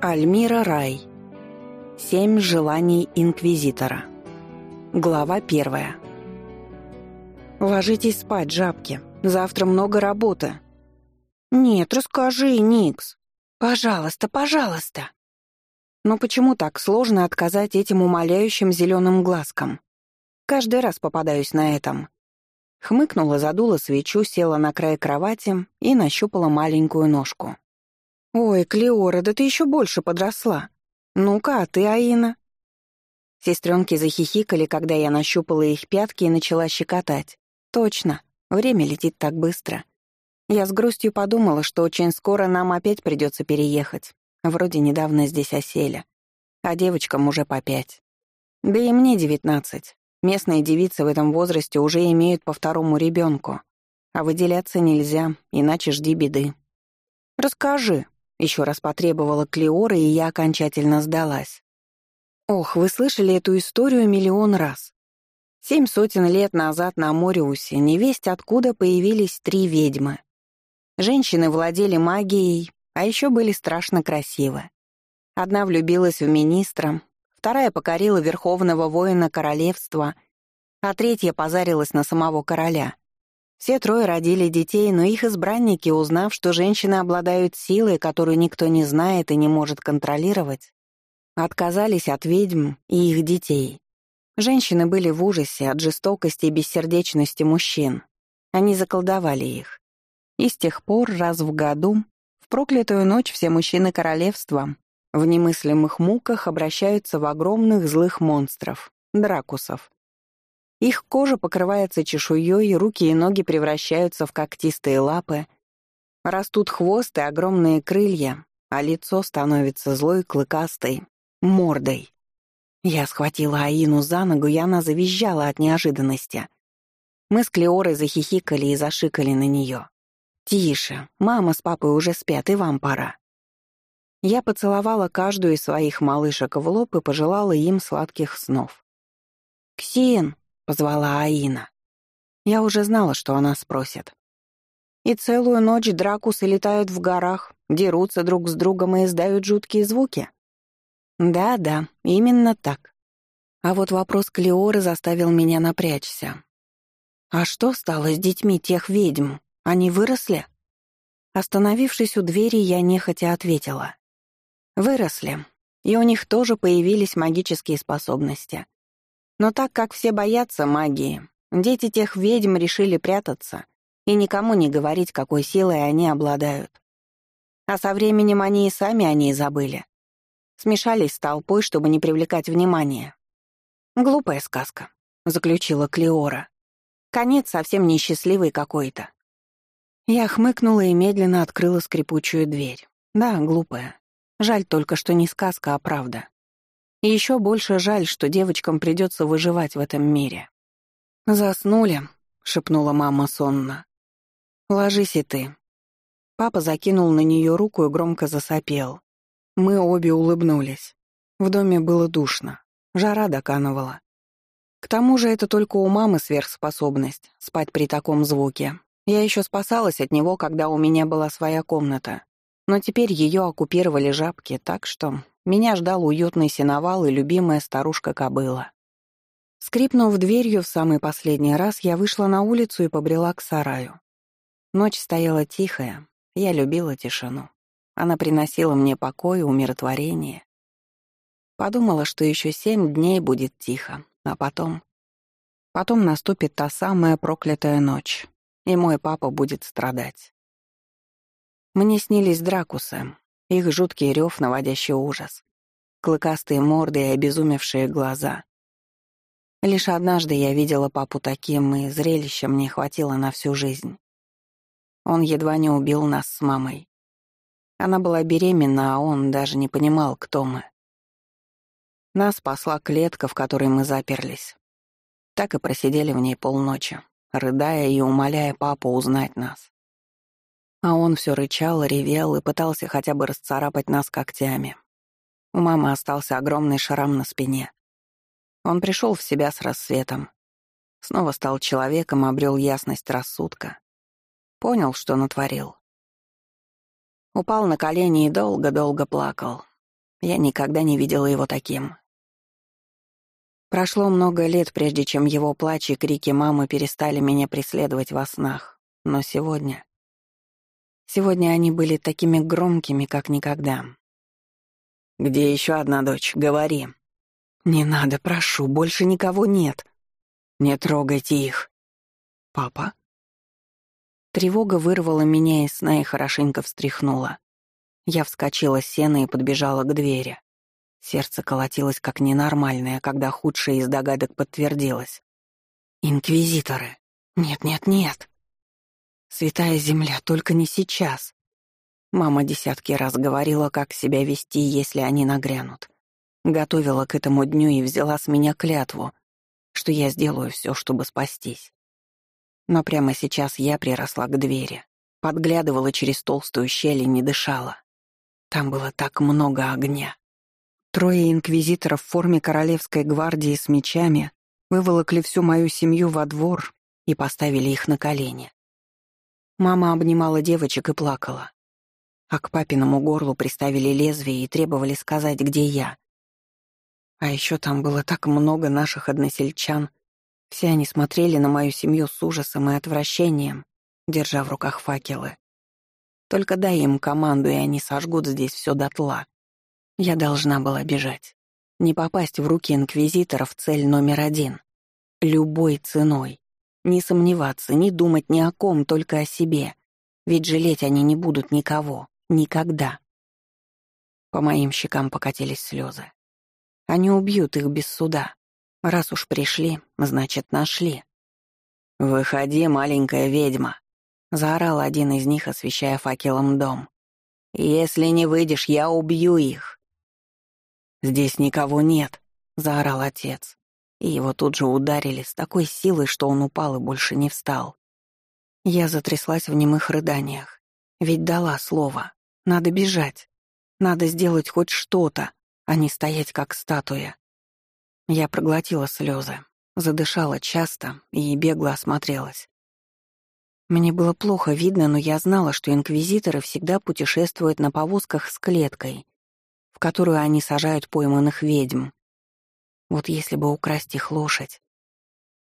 Альмира Рай. Семь желаний Инквизитора. Глава первая. «Ложитесь спать, жабки. Завтра много работы». «Нет, расскажи, Никс. Пожалуйста, пожалуйста». Но почему так сложно отказать этим умоляющим зеленым глазкам? Каждый раз попадаюсь на этом. Хмыкнула, задула свечу, села на край кровати и нащупала маленькую ножку. «Ой, Клеора, да ты еще больше подросла. Ну-ка, а ты, Аина?» Сестренки захихикали, когда я нащупала их пятки и начала щекотать. «Точно, время летит так быстро. Я с грустью подумала, что очень скоро нам опять придется переехать. Вроде недавно здесь осели, а девочкам уже по пять. Да и мне девятнадцать. Местные девицы в этом возрасте уже имеют по второму ребенку, а выделяться нельзя, иначе жди беды. «Расскажи», еще раз потребовала Клеора, и я окончательно сдалась. Ох, вы слышали эту историю миллион раз. Семь сотен лет назад на Мориусе невесть откуда появились три ведьмы. Женщины владели магией, а еще были страшно красивы. Одна влюбилась в министра, вторая покорила верховного воина королевства, а третья позарилась на самого короля — все трое родили детей, но их избранники, узнав, что женщины обладают силой, которую никто не знает и не может контролировать, отказались от ведьм и их детей. Женщины были в ужасе от жестокости и бессердечности мужчин. Они заколдовали их. И с тех пор раз в году, в проклятую ночь все мужчины королевства в немыслимых муках обращаются в огромных злых монстров — дракусов, их кожа покрывается чешуей, руки и ноги превращаются в когтистые лапы, растут хвост и огромные крылья, а лицо становится злой, клыкастой, мордой. Я схватила Аину за ногу, и она завизжала от неожиданности. Мы с Клеорой захихикали и зашикали на нее. «Тише, мама с папой уже спят, и вам пора». Я поцеловала каждую из своих малышек в лоб и пожелала им сладких снов. «Ксин!» Позвала Аина. Я уже знала, что она спросит. И целую ночь дракусы летают в горах, дерутся друг с другом и издают жуткие звуки? Да-да, именно так. А вот вопрос Клеоры заставил меня напрячься. А что стало с детьми тех ведьм? Они выросли? Остановившись у двери, я нехотя ответила. Выросли, и у них тоже появились магические способности — но так как все боятся магии, дети тех ведьм решили прятаться и никому не говорить, какой силой они обладают. А со временем они и сами о ней забыли. Смешались с толпой, чтобы не привлекать внимания. «Глупая сказка», — заключила Клеора. «Конец совсем несчастливый какой-то». Я хмыкнула и медленно открыла скрипучую дверь. Да, глупая. Жаль только, что не сказка, а правда. И еще больше жаль, что девочкам придется выживать в этом мире. «Заснули», — шепнула мама сонно. «Ложись и ты». Папа закинул на нее руку и громко засопел. Мы обе улыбнулись. В доме было душно. Жара доканывала. К тому же это только у мамы сверхспособность — спать при таком звуке. Я еще спасалась от него, когда у меня была своя комната. Но теперь ее оккупировали жабки, так что меня ждал уютный сеновал и любимая старушка-кобыла. Скрипнув дверью в самый последний раз, я вышла на улицу и побрела к сараю. Ночь стояла тихая, я любила тишину. Она приносила мне покой и умиротворение. Подумала, что еще семь дней будет тихо, а потом... Потом наступит та самая проклятая ночь, и мой папа будет страдать. Мне снились дракусы, их жуткий рев, наводящий ужас. Клыкастые морды и обезумевшие глаза. Лишь однажды я видела папу таким, и зрелища мне хватило на всю жизнь. Он едва не убил нас с мамой. Она была беременна, а он даже не понимал, кто мы. Нас спасла клетка, в которой мы заперлись. Так и просидели в ней полночи, рыдая и умоляя папу узнать нас. А он все рычал, ревел и пытался хотя бы расцарапать нас когтями. У мамы остался огромный шрам на спине. Он пришел в себя с рассветом. Снова стал человеком, обрел ясность рассудка. Понял, что натворил. Упал на колени и долго-долго плакал. Я никогда не видела его таким. Прошло много лет, прежде чем его плач и крики мамы перестали меня преследовать во снах. Но сегодня... Сегодня они были такими громкими, как никогда. «Где еще одна дочь? Говори». «Не надо, прошу, больше никого нет». «Не трогайте их». «Папа?» Тревога вырвала меня из сна и хорошенько встряхнула. Я вскочила с сена и подбежала к двери. Сердце колотилось как ненормальное, когда худшее из догадок подтвердилось. «Инквизиторы! Нет-нет-нет!» «Святая земля, только не сейчас!» Мама десятки раз говорила, как себя вести, если они нагрянут. Готовила к этому дню и взяла с меня клятву, что я сделаю все, чтобы спастись. Но прямо сейчас я приросла к двери, подглядывала через толстую щель и не дышала. Там было так много огня. Трое инквизиторов в форме королевской гвардии с мечами выволокли всю мою семью во двор и поставили их на колени. Мама обнимала девочек и плакала. А к папиному горлу приставили лезвие и требовали сказать, где я. А еще там было так много наших односельчан. Все они смотрели на мою семью с ужасом и отвращением, держа в руках факелы. Только дай им команду, и они сожгут здесь все дотла. Я должна была бежать. Не попасть в руки инквизиторов — цель номер один. Любой ценой. Не сомневаться, не думать ни о ком, только о себе. Ведь жалеть они не будут никого. Никогда. По моим щекам покатились слезы. Они убьют их без суда. Раз уж пришли, значит, нашли. «Выходи, маленькая ведьма», — заорал один из них, освещая факелом дом. «Если не выйдешь, я убью их». «Здесь никого нет», — заорал отец. И его тут же ударили с такой силой, что он упал и больше не встал. Я затряслась в немых рыданиях. Ведь дала слово. Надо бежать. Надо сделать хоть что-то, а не стоять как статуя. Я проглотила слезы, задышала часто и бегло осмотрелась. Мне было плохо видно, но я знала, что инквизиторы всегда путешествуют на повозках с клеткой, в которую они сажают пойманных ведьм. Вот если бы украсть их лошадь.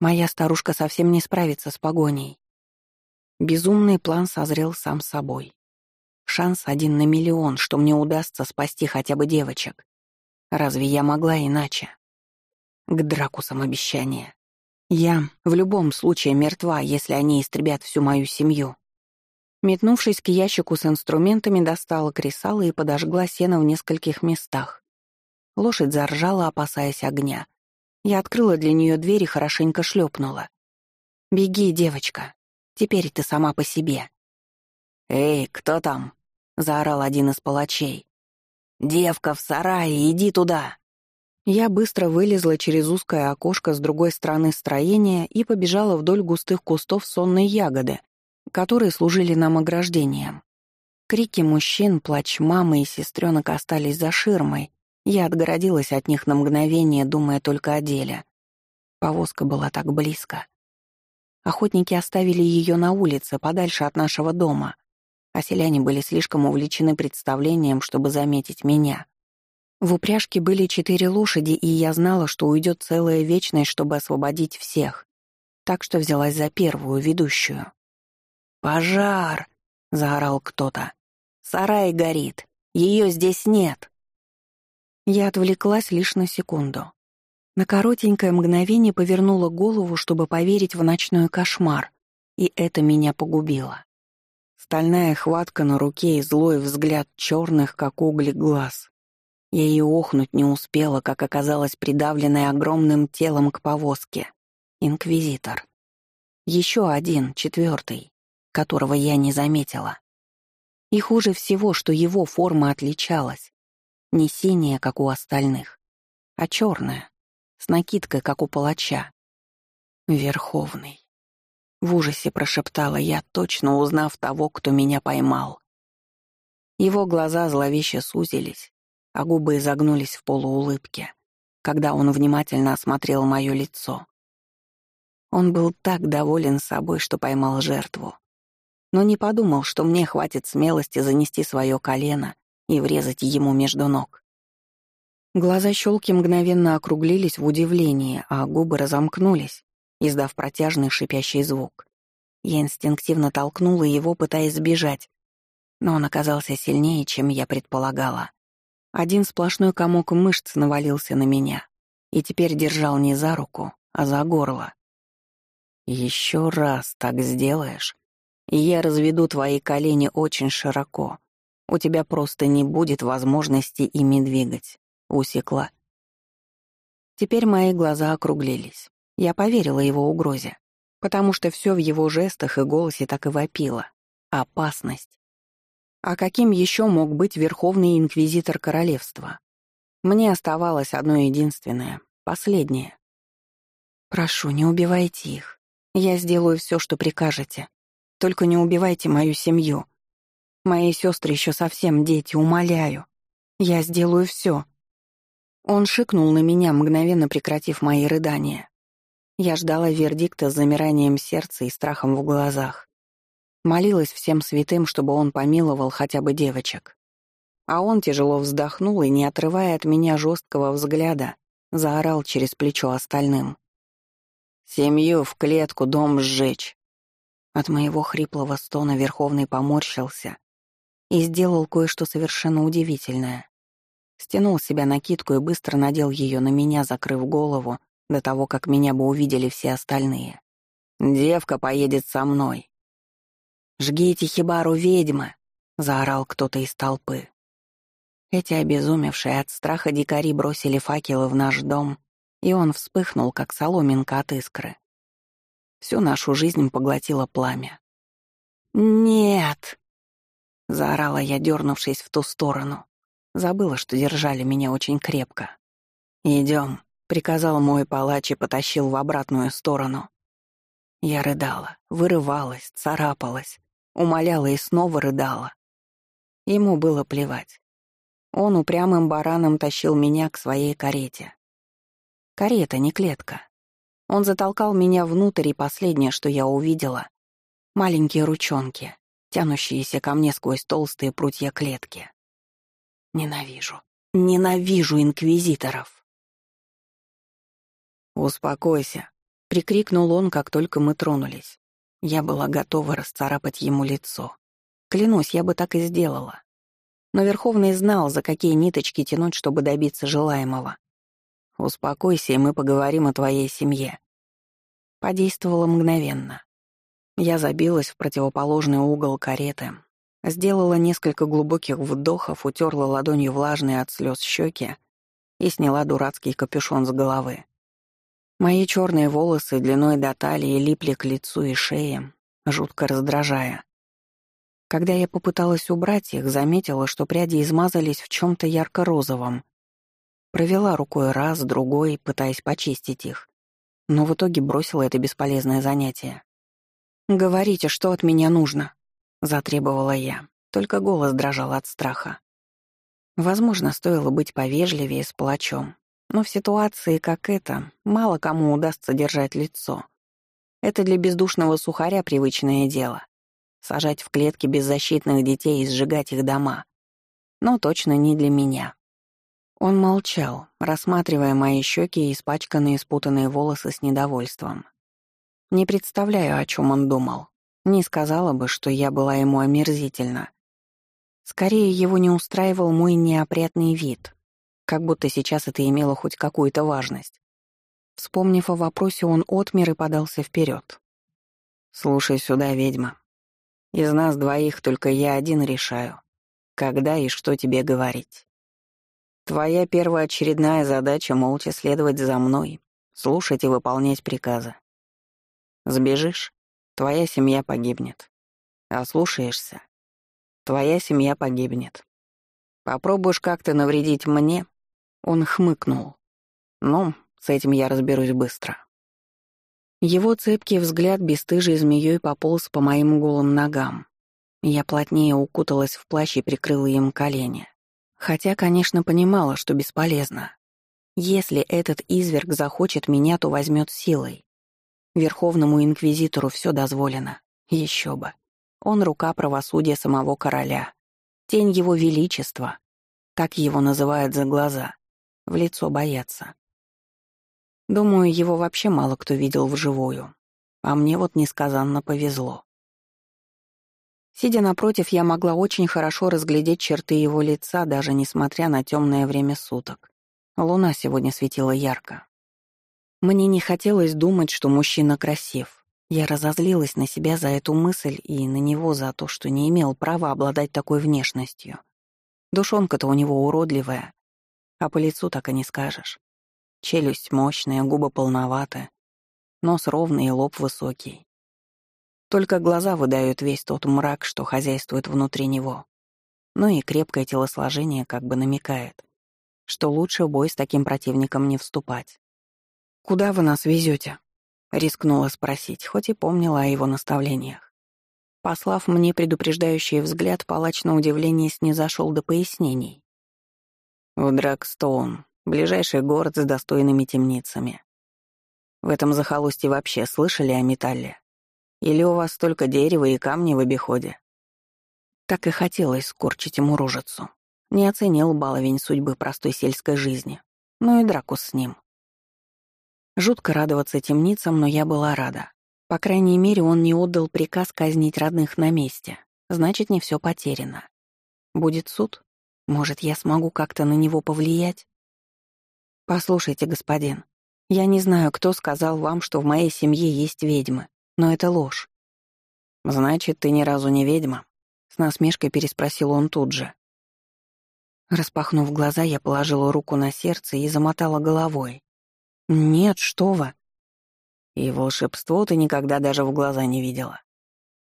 Моя старушка совсем не справится с погоней. Безумный план созрел сам собой. Шанс один на миллион, что мне удастся спасти хотя бы девочек. Разве я могла иначе? К дракусам обещания. Я в любом случае мертва, если они истребят всю мою семью. Метнувшись к ящику с инструментами, достала кресало и подожгла сено в нескольких местах. Лошадь заржала, опасаясь огня. Я открыла для нее дверь и хорошенько шлепнула. «Беги, девочка. Теперь ты сама по себе». «Эй, кто там?» — заорал один из палачей. «Девка в сарае, иди туда!» Я быстро вылезла через узкое окошко с другой стороны строения и побежала вдоль густых кустов сонной ягоды, которые служили нам ограждением. Крики мужчин, плач мамы и сестренок остались за ширмой. Я отгородилась от них на мгновение, думая только о деле. Повозка была так близко. Охотники оставили ее на улице, подальше от нашего дома, а селяне были слишком увлечены представлением, чтобы заметить меня. В упряжке были четыре лошади, и я знала, что уйдет целая вечность, чтобы освободить всех. Так что взялась за первую, ведущую. «Пожар!» — заорал кто-то. «Сарай горит! Ее здесь нет!» Я отвлеклась лишь на секунду. На коротенькое мгновение повернула голову, чтобы поверить в ночной кошмар, и это меня погубило. Стальная хватка на руке и злой взгляд черных, как угли, глаз. Я и охнуть не успела, как оказалась придавленной огромным телом к повозке. Инквизитор. Еще один, четвертый, которого я не заметила. И хуже всего, что его форма отличалась. Не синяя, как у остальных, а черная, с накидкой, как у палача. Верховный. В ужасе прошептала я, точно узнав того, кто меня поймал. Его глаза зловеще сузились, а губы изогнулись в полуулыбке, когда он внимательно осмотрел мое лицо. Он был так доволен собой, что поймал жертву. Но не подумал, что мне хватит смелости занести свое колено и врезать ему между ног. Глаза щелки мгновенно округлились в удивлении, а губы разомкнулись, издав протяжный шипящий звук. Я инстинктивно толкнула его, пытаясь сбежать, но он оказался сильнее, чем я предполагала. Один сплошной комок мышц навалился на меня и теперь держал не за руку, а за горло. «Еще раз так сделаешь, и я разведу твои колени очень широко. У тебя просто не будет возможности ими двигать. Усекла». Теперь мои глаза округлились. Я поверила его угрозе, потому что все в его жестах и голосе так и вопило. Опасность. А каким еще мог быть Верховный Инквизитор Королевства? Мне оставалось одно единственное, последнее. «Прошу, не убивайте их. Я сделаю все, что прикажете. Только не убивайте мою семью. Мои сестры еще совсем дети, умоляю. Я сделаю все. Он шикнул на меня, мгновенно прекратив мои рыдания. Я ждала вердикта с замиранием сердца и страхом в глазах. Молилась всем святым, чтобы он помиловал хотя бы девочек. А он тяжело вздохнул и, не отрывая от меня жесткого взгляда, заорал через плечо остальным. «Семью в клетку, дом сжечь!» От моего хриплого стона Верховный поморщился и сделал кое-что совершенно удивительное. Стянул себя накидку и быстро надел ее на меня, закрыв голову, до того, как меня бы увидели все остальные. «Девка поедет со мной. «Жгите хибару ведьмы!» — заорал кто-то из толпы. Эти обезумевшие от страха дикари бросили факелы в наш дом, и он вспыхнул, как соломинка от искры. Всю нашу жизнь поглотило пламя. «Нет!» — заорала я, дернувшись в ту сторону. Забыла, что держали меня очень крепко. «Идем», — приказал мой палач и потащил в обратную сторону. Я рыдала, вырывалась, царапалась, умоляла и снова рыдала. Ему было плевать. Он упрямым бараном тащил меня к своей карете. Карета, не клетка. Он затолкал меня внутрь, и последнее, что я увидела — маленькие ручонки, тянущиеся ко мне сквозь толстые прутья клетки. Ненавижу, ненавижу инквизиторов. «Успокойся», — прикрикнул он, как только мы тронулись. Я была готова расцарапать ему лицо. Клянусь, я бы так и сделала. Но Верховный знал, за какие ниточки тянуть, чтобы добиться желаемого. «Успокойся, и мы поговорим о твоей семье». Подействовало мгновенно. Я забилась в противоположный угол кареты, сделала несколько глубоких вдохов, утерла ладонью влажные от слез щеки и сняла дурацкий капюшон с головы. Мои черные волосы длиной до талии липли к лицу и шее, жутко раздражая. Когда я попыталась убрать их, заметила, что пряди измазались в чем-то ярко-розовом. Провела рукой раз, другой, пытаясь почистить их, но в итоге бросила это бесполезное занятие. «Говорите, что от меня нужно?» — затребовала я, только голос дрожал от страха. Возможно, стоило быть повежливее с плачом, но в ситуации, как эта, мало кому удастся держать лицо. Это для бездушного сухаря привычное дело. Сажать в клетки беззащитных детей и сжигать их дома. Но точно не для меня. Он молчал, рассматривая мои щеки и испачканные спутанные волосы с недовольством. Не представляю, о чем он думал. Не сказала бы, что я была ему омерзительна. Скорее, его не устраивал мой неопрятный вид, как будто сейчас это имело хоть какую-то важность. Вспомнив о вопросе, он отмер и подался вперед. «Слушай сюда, ведьма. Из нас двоих только я один решаю, когда и что тебе говорить. Твоя первоочередная задача — молча следовать за мной, слушать и выполнять приказы. Сбежишь — твоя семья погибнет. А слушаешься — твоя семья погибнет. Попробуешь как-то навредить мне, он хмыкнул. «Ну, с этим я разберусь быстро». Его цепкий взгляд бесстыжей змеей пополз по моим голым ногам. Я плотнее укуталась в плащ и прикрыла им колени. Хотя, конечно, понимала, что бесполезно. Если этот изверг захочет меня, то возьмет силой. Верховному инквизитору все дозволено. Еще бы. Он рука правосудия самого короля. Тень его величества. Так его называют за глаза. в лицо бояться. Думаю, его вообще мало кто видел вживую, а мне вот несказанно повезло. Сидя напротив, я могла очень хорошо разглядеть черты его лица, даже несмотря на темное время суток. Луна сегодня светила ярко. Мне не хотелось думать, что мужчина красив. Я разозлилась на себя за эту мысль и на него за то, что не имел права обладать такой внешностью. Душонка-то у него уродливая, а по лицу так и не скажешь. Челюсть мощная, губы полноваты, нос ровный и лоб высокий. Только глаза выдают весь тот мрак, что хозяйствует внутри него. Ну и крепкое телосложение как бы намекает, что лучше в бой с таким противником не вступать. «Куда вы нас везете? рискнула спросить, хоть и помнила о его наставлениях. Послав мне предупреждающий взгляд, палач на удивление снизошел до пояснений. «В Драгстоун, ближайший город с достойными темницами. В этом захолустье вообще слышали о металле? Или у вас только дерево и камни в обиходе?» Так и хотелось скорчить ему рожицу. Не оценил баловень судьбы простой сельской жизни. Ну и драку с ним. Жутко радоваться темницам, но я была рада. По крайней мере, он не отдал приказ казнить родных на месте. Значит, не все потеряно. Будет суд? Может, я смогу как-то на него повлиять? Послушайте, господин, я не знаю, кто сказал вам, что в моей семье есть ведьмы, но это ложь. Значит, ты ни разу не ведьма? С насмешкой переспросил он тут же. Распахнув глаза, я положила руку на сердце и замотала головой. «Нет, что вы!» «И волшебство ты никогда даже в глаза не видела?»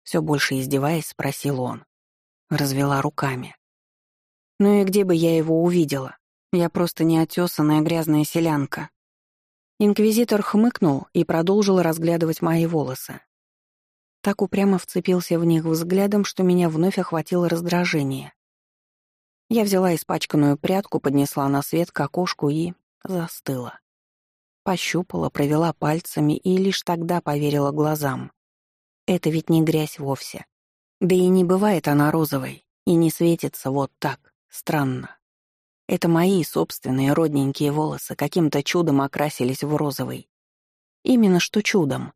Все больше издеваясь, спросил он. Развела руками. «Ну и где бы я его увидела? Я просто неотесанная грязная селянка». Инквизитор хмыкнул и продолжил разглядывать мои волосы. Так упрямо вцепился в них взглядом, что меня вновь охватило раздражение. Я взяла испачканную прядку, поднесла на свет к окошку и застыла. Пощупала, провела пальцами и лишь тогда поверила глазам. Это ведь не грязь вовсе. Да и не бывает она розовой, и не светится вот так, странно. Это мои собственные родненькие волосы каким-то чудом окрасились в розовый. Именно что чудом.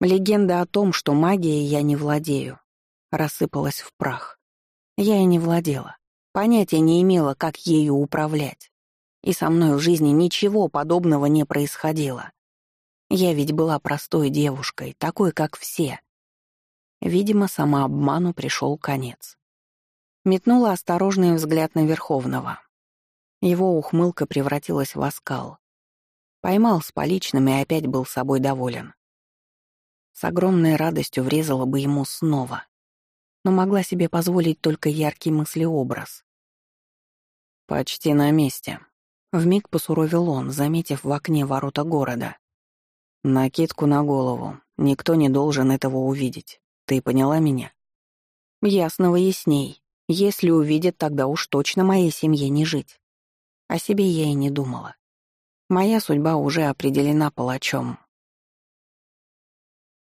Легенда о том, что магией я не владею, рассыпалась в прах. Я и не владела. Понятия не имела, как ею управлять. И со мной в жизни ничего подобного не происходило. Я ведь была простой девушкой, такой, как все. Видимо, самообману пришел конец. Метнула осторожный взгляд на Верховного. Его ухмылка превратилась в оскал. Поймал с поличным и опять был собой доволен. С огромной радостью врезала бы ему снова но могла себе позволить только яркий мыслеобраз. «Почти на месте», — вмиг посуровил он, заметив в окне ворота города. «Накидку на голову. Никто не должен этого увидеть. Ты поняла меня?» «Ясного ясней. Если увидят, тогда уж точно моей семье не жить. О себе я и не думала. Моя судьба уже определена палачом,